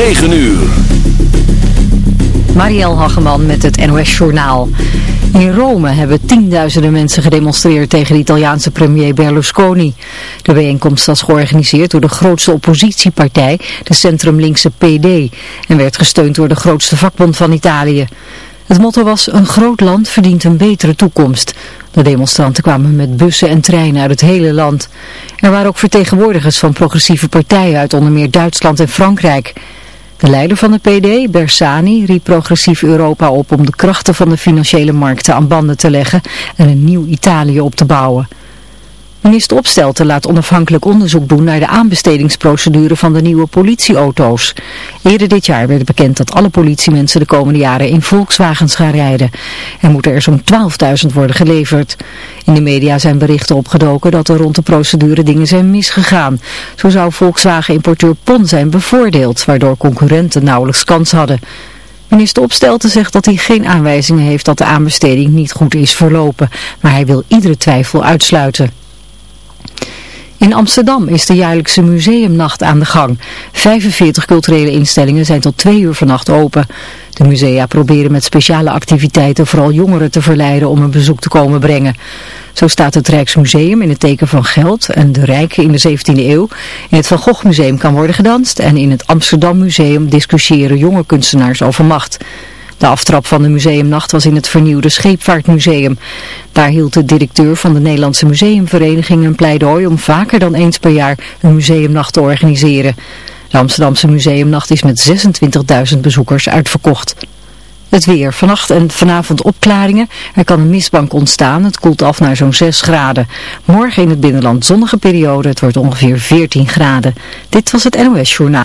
9 uur. Marielle Hageman met het NOS Journaal. In Rome hebben tienduizenden mensen gedemonstreerd tegen de Italiaanse premier Berlusconi. De bijeenkomst was georganiseerd door de grootste oppositiepartij, de centrumlinkse PD, en werd gesteund door de grootste vakbond van Italië. Het motto was, een groot land verdient een betere toekomst. De demonstranten kwamen met bussen en treinen uit het hele land. Er waren ook vertegenwoordigers van progressieve partijen uit onder meer Duitsland en Frankrijk. De leider van de PD, Bersani, riep progressief Europa op om de krachten van de financiële markten aan banden te leggen en een nieuw Italië op te bouwen. Minister Opstelten laat onafhankelijk onderzoek doen naar de aanbestedingsprocedure van de nieuwe politieauto's. Eerder dit jaar werd bekend dat alle politiemensen de komende jaren in Volkswagens gaan rijden. Er moeten er zo'n 12.000 worden geleverd. In de media zijn berichten opgedoken dat er rond de procedure dingen zijn misgegaan. Zo zou Volkswagen-importeur PON zijn bevoordeeld, waardoor concurrenten nauwelijks kans hadden. Minister Opstelten zegt dat hij geen aanwijzingen heeft dat de aanbesteding niet goed is verlopen, maar hij wil iedere twijfel uitsluiten. In Amsterdam is de jaarlijkse museumnacht aan de gang. 45 culturele instellingen zijn tot twee uur vannacht open. De musea proberen met speciale activiteiten vooral jongeren te verleiden om een bezoek te komen brengen. Zo staat het Rijksmuseum in het teken van geld en de rijken in de 17e eeuw. In het Van Gogh Museum kan worden gedanst en in het Amsterdam Museum discussiëren jonge kunstenaars over macht. De aftrap van de museumnacht was in het vernieuwde Scheepvaartmuseum. Daar hield de directeur van de Nederlandse Museumvereniging een pleidooi om vaker dan eens per jaar een museumnacht te organiseren. De Amsterdamse museumnacht is met 26.000 bezoekers uitverkocht. Het weer. Vannacht en vanavond opklaringen. Er kan een mistbank ontstaan. Het koelt af naar zo'n 6 graden. Morgen in het binnenland zonnige periode. Het wordt ongeveer 14 graden. Dit was het NOS Journaal.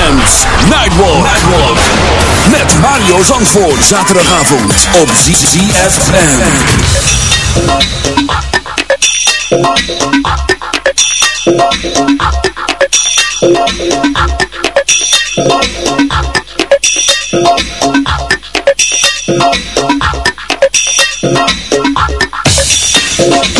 ZFM's Nightwalk. Met Mario Zandvoort. Zaterdagavond op ZFM. One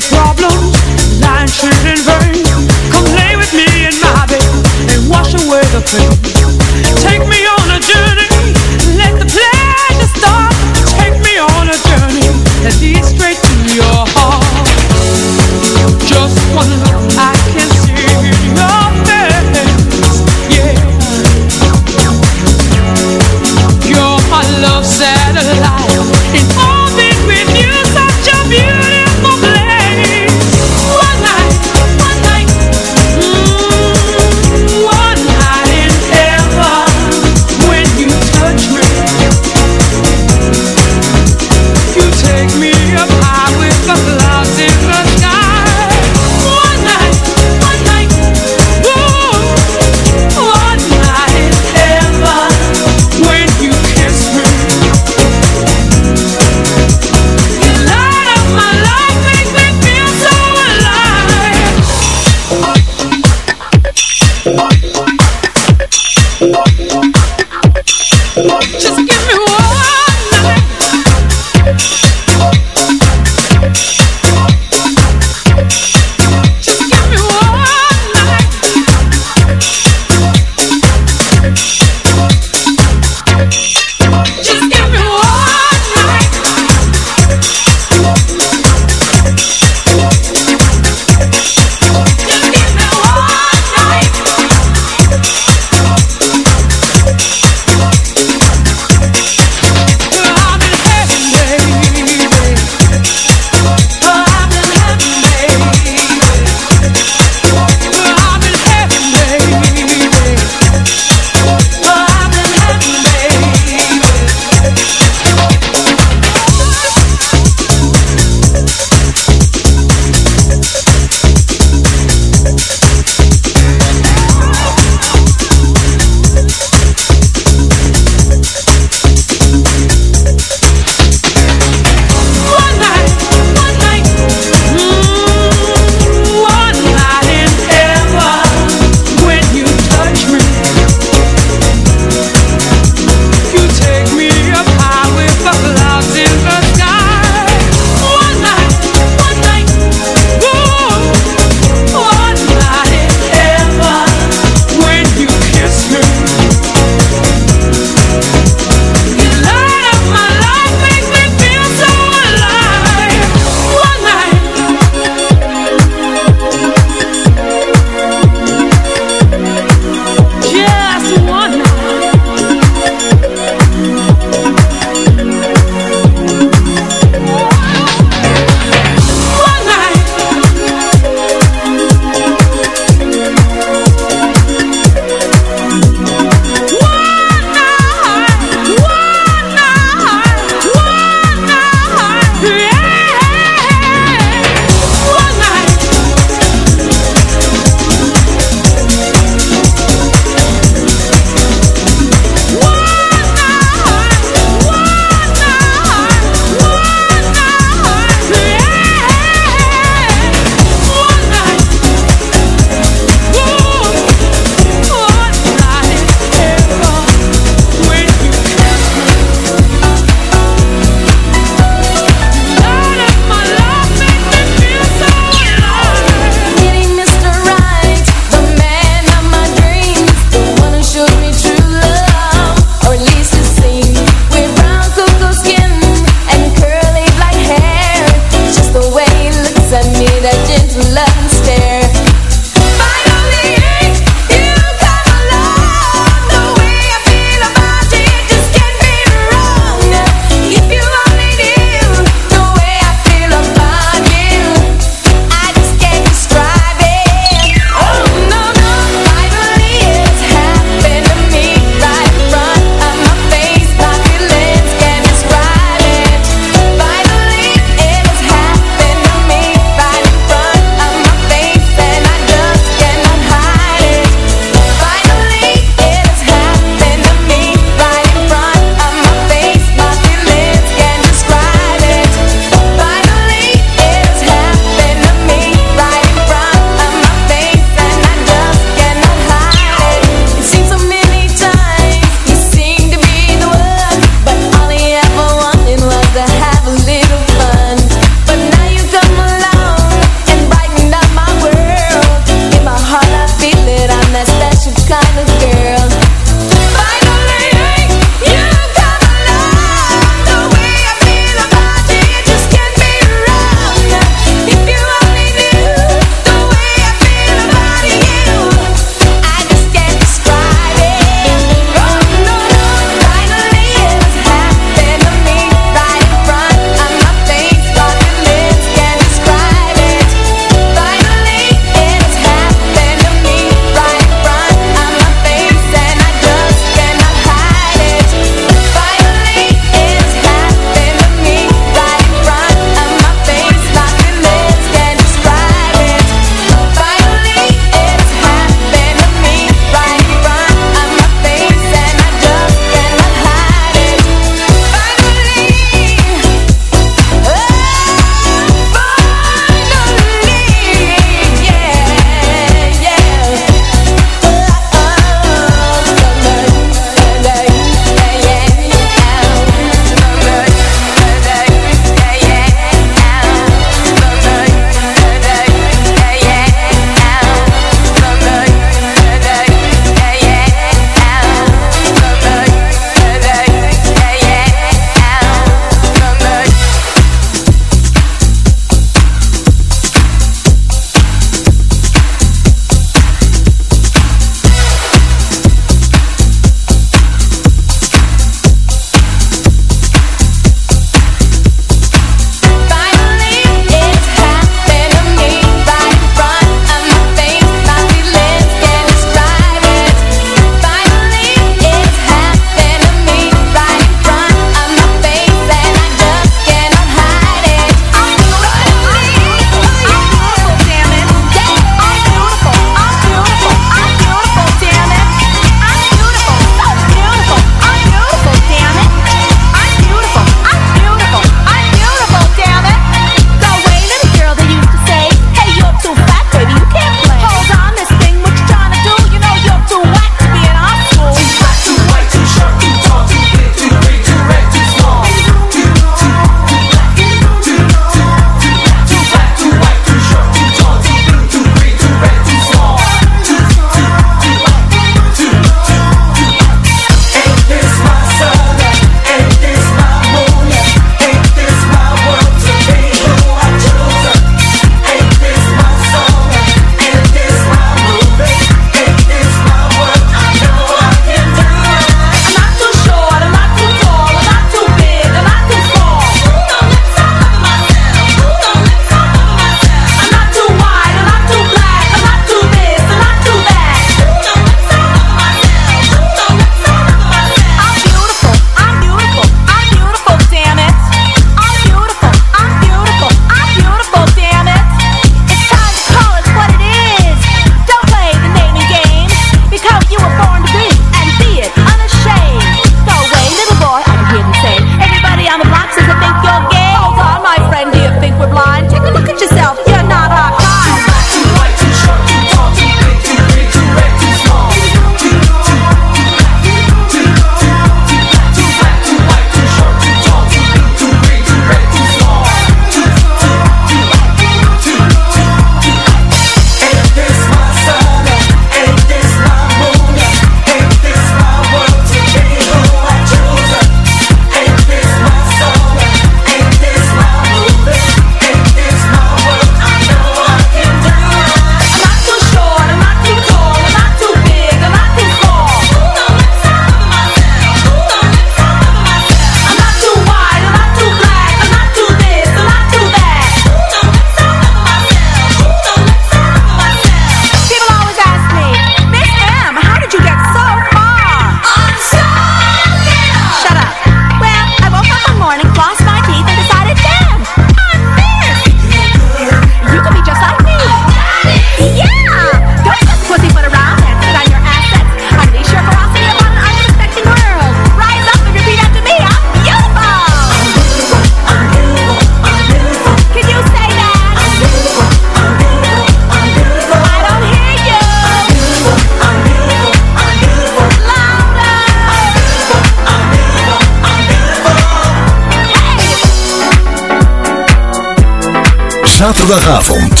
Zaterdagavond.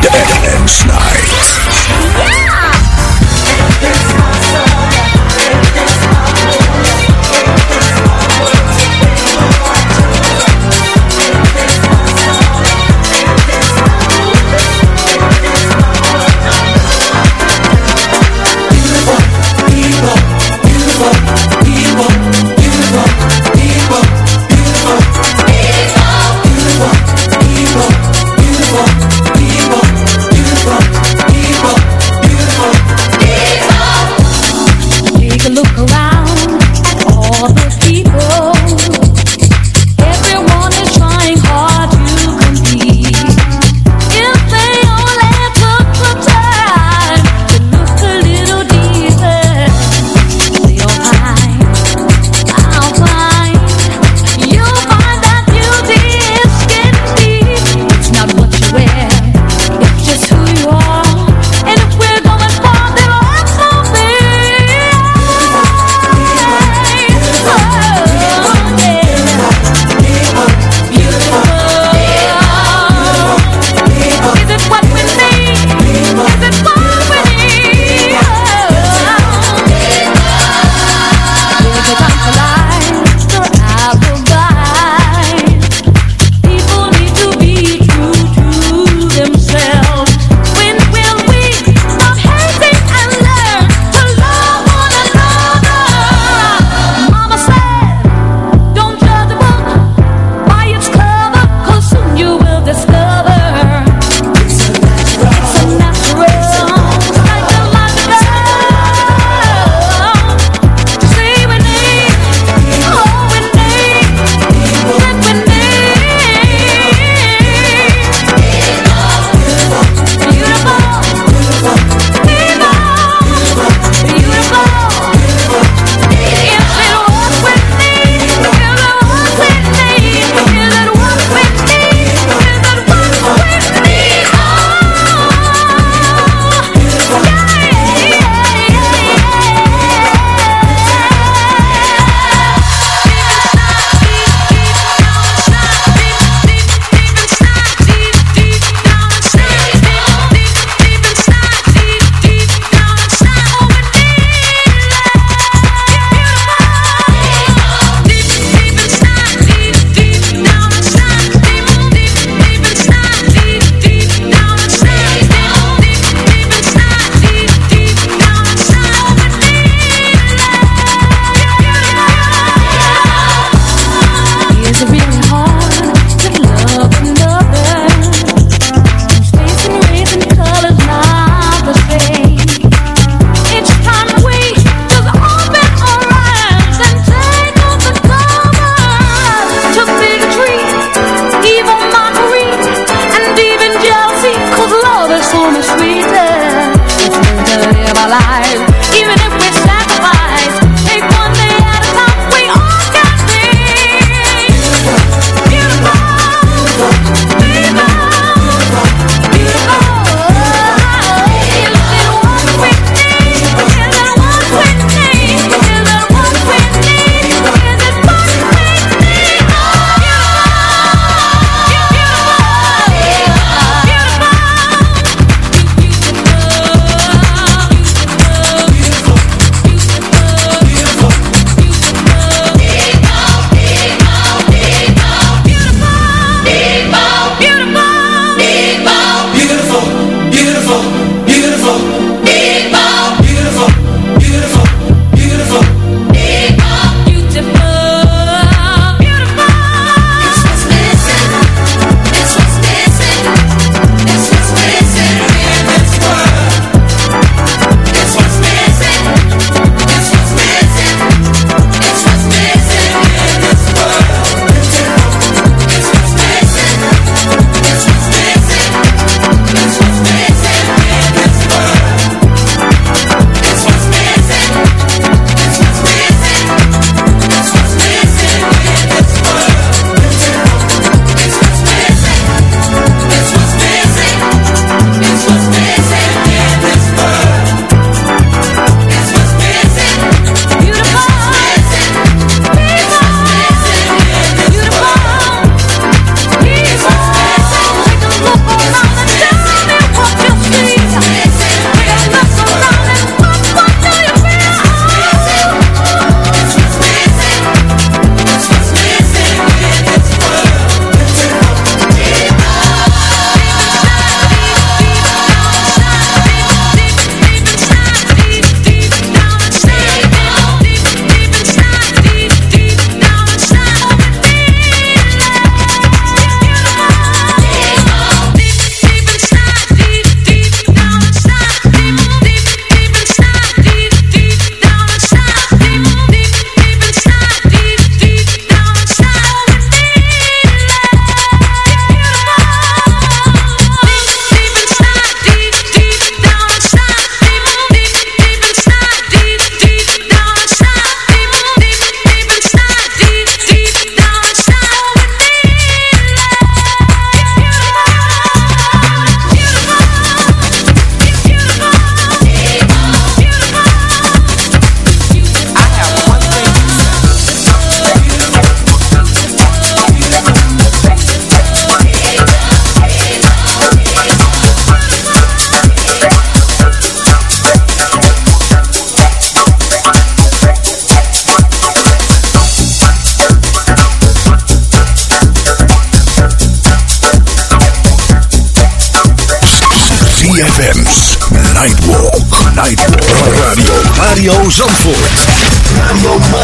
De Dance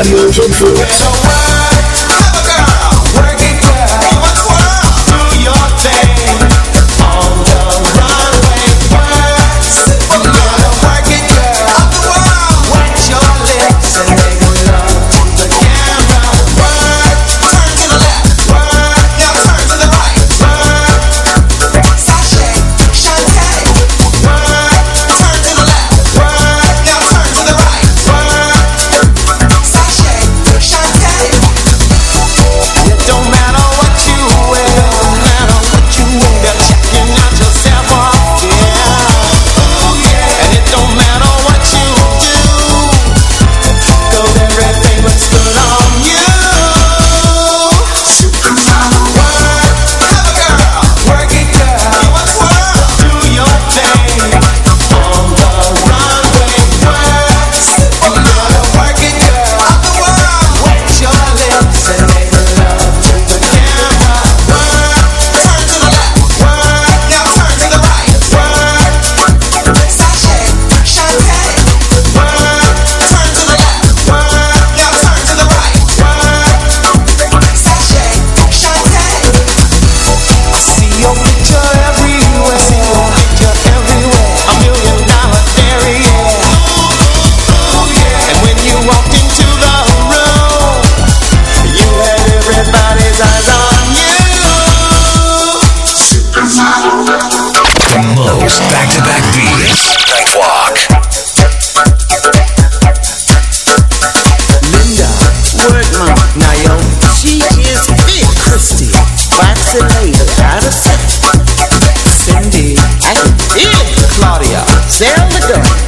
Radio Mario Zandvoort. Sashay, Shantae, sell the gun.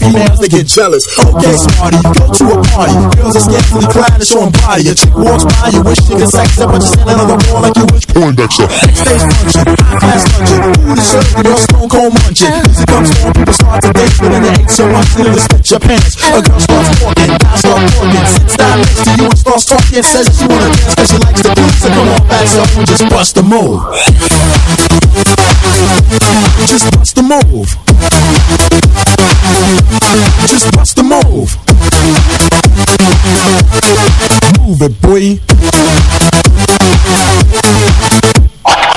Females, they get jealous. Okay, smarty, you go to a party. Girls are scantily clad and showing body. A chick walks by, you wish you could sex her, but you're standing on the wall like you wish Poindexter. Backstage function, high class luncheon. Food is served and you're stone cold munching. Music comes on, people start to dance, but then they ain't so much they spit your pants. A girl starts walking, guys start walking. Sits down next to you and starts talking. Says she wanna dance cause she likes the beat. So come on back, so just bust the move. Just bust the move. Just bust the move. Move it, boy.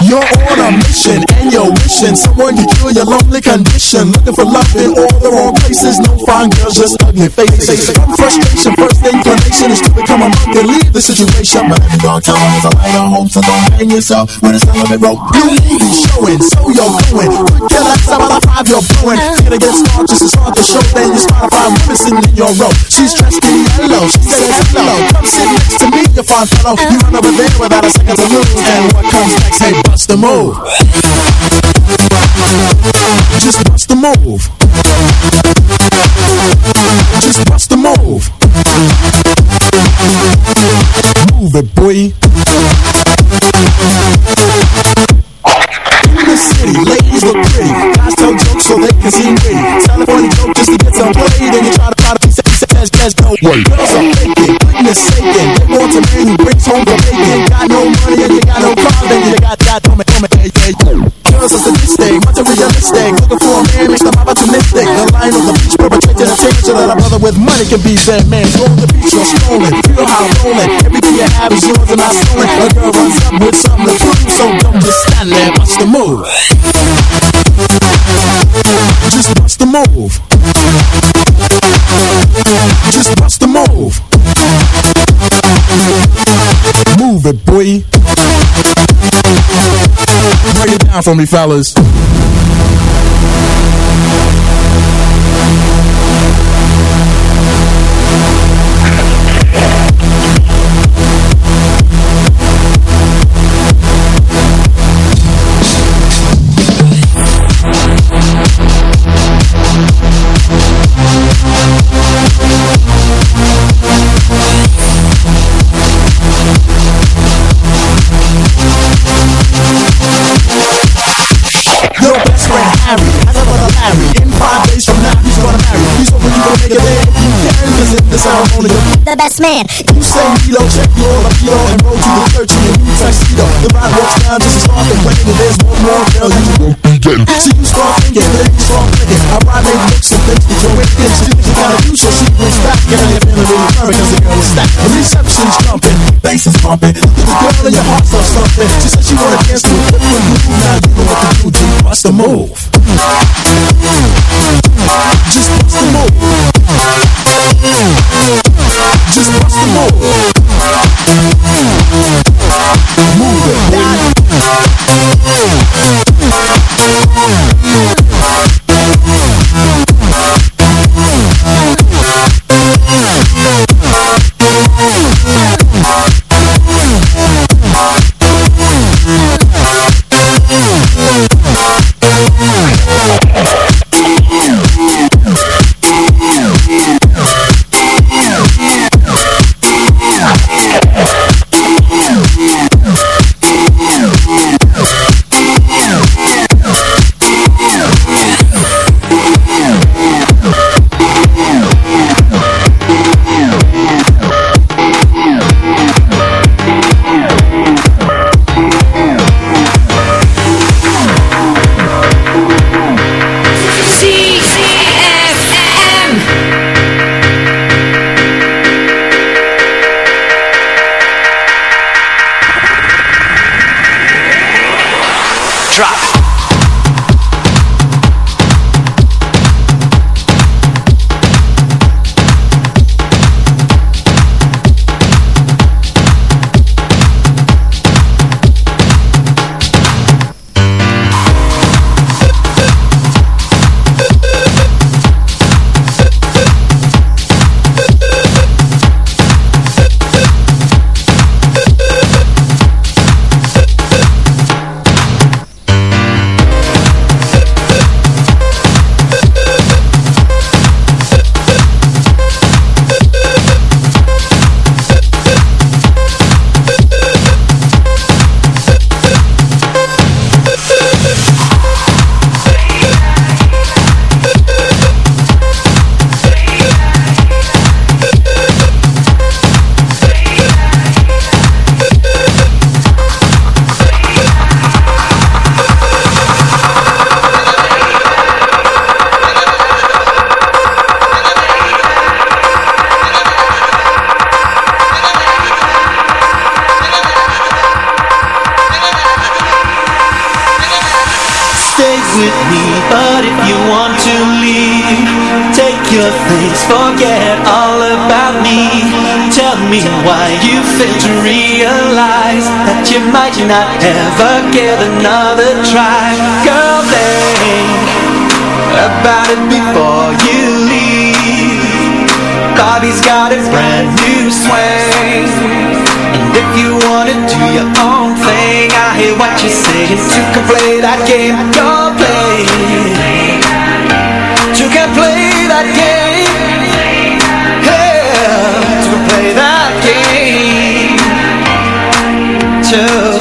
You're on a mission and you're wishing someone to cure your lonely condition. Looking for love in all the wrong places. No fine girls, just ugly faces. From frustration, first inclination is to become a monk and leave the situation. But every dog time is a lighter home, so don't hang yourself when it's time to rope. You is showing, so you're going. Quick kill that seven of five, you're blowing. Get against star, just as hard to show. Then you Spotify women sitting in your row. She's dressed in yellow, she says hello. Come sit next to me, you fine fellow. You run over there without a second to lose. And what comes next? Hey, bust the move. Just bust the move. Just bust the move. Move it, boy. In the city, ladies look pretty. Guys tell jokes so they can seem witty. Tell funny joke just to get some play. Then you try to try to piece it, says, says, no way. Girls are faking, goodness saking. They want a man who brings home the bacon. Got no money and you got no car, then you got that. Come come hey, hey. Girls are sadistic, materialistic. Looking for a man, makes them opportunistic. The line of the beach perpetrated a change so that a brother with money can be that man. Go on the beach, you're strolling. Feel how I'm rolling. Everything you have is yours and not stolen. A girl runs up with something to prove, so don't just stand there. Watch the move. Just bust the move. Just bust the move. Move it, boy. Break it down for me, fellas. Cause in the ceremony, The best man. you say Milo, check your appeal, and roll to the church in your new tuxedo. The ride walks down just to start complaining. And there's one more girl you won't begin. See you start thinking, then you start thinking. I ride make looks and things that you're wicked. She thinks you gotta do, so she brings back. And now you're feeling really firm because the girl is stacked. The reception's jumping, bass is pumping. Look at the girl and your heart starts thumping. She said she wanna dance to a quick one move. Now you know what to do, G. Bust the move. Just bust the move. Just bust the move. Move it. That you not ever give another try. Girl, think about it before you leave. Bobby's got a brand new swing. And if you wanna do your own thing I hear what you're saying. You can play that game, go play. You can play that game Too